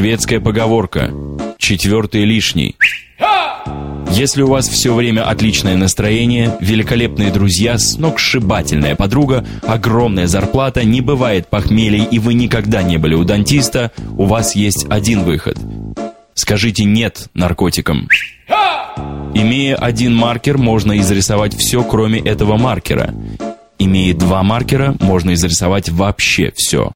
Шведская поговорка «Четвертый лишний». Если у вас все время отличное настроение, великолепные друзья, сногсшибательная подруга, огромная зарплата, не бывает похмелий и вы никогда не были у дантиста, у вас есть один выход. Скажите «нет» наркотикам. Имея один маркер, можно изрисовать все, кроме этого маркера. Имея два маркера, можно изрисовать вообще все.